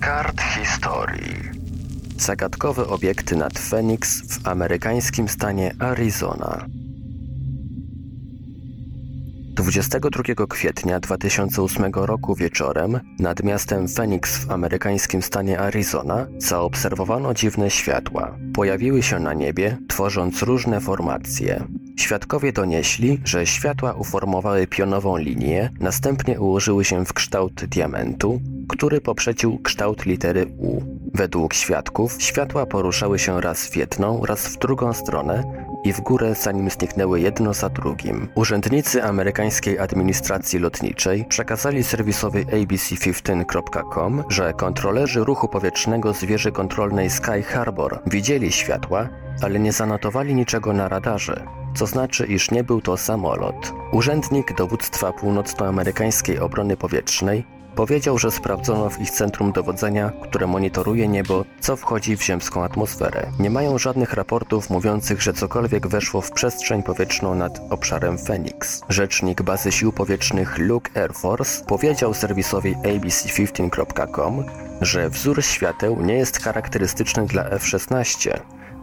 kart historii. Zagadkowe obiekty nad Phoenix w amerykańskim stanie Arizona. 22 kwietnia 2008 roku wieczorem nad miastem Phoenix w amerykańskim stanie Arizona zaobserwowano dziwne światła. Pojawiły się na niebie, tworząc różne formacje. Świadkowie donieśli, że światła uformowały pionową linię, następnie ułożyły się w kształt diamentu, który poprzecił kształt litery U. Według świadków światła poruszały się raz w jedną, raz w drugą stronę i w górę, zanim zniknęły jedno za drugim. Urzędnicy amerykańskiej administracji lotniczej przekazali serwisowi abc15.com, że kontrolerzy ruchu powietrznego z wieży kontrolnej Sky Harbor widzieli światła, ale nie zanotowali niczego na radarze, co znaczy, iż nie był to samolot. Urzędnik dowództwa północnoamerykańskiej obrony powietrznej Powiedział, że sprawdzono w ich centrum dowodzenia, które monitoruje niebo, co wchodzi w ziemską atmosferę. Nie mają żadnych raportów mówiących, że cokolwiek weszło w przestrzeń powietrzną nad obszarem Phoenix. Rzecznik bazy sił powietrznych Luke Air Force powiedział serwisowi abc15.com, że wzór świateł nie jest charakterystyczny dla F-16,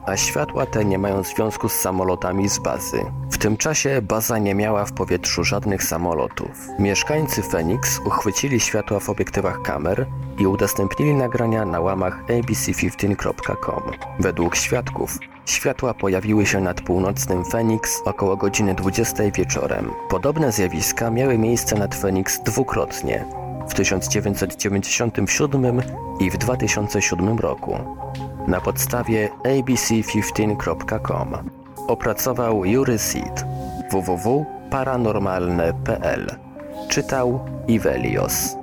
a światła te nie mają związku z samolotami z bazy. W tym czasie baza nie miała w powietrzu żadnych samolotów. Mieszkańcy Phoenix uchwycili światła w obiektywach kamer i udostępnili nagrania na łamach abc15.com. Według świadków Światła pojawiły się nad północnym Phoenix około godziny 20 wieczorem. Podobne zjawiska miały miejsce nad Phoenix dwukrotnie w 1997 i w 2007 roku na podstawie abc15.com. Opracował Jury Seed www.paranormalne.pl Czytał Ivelios.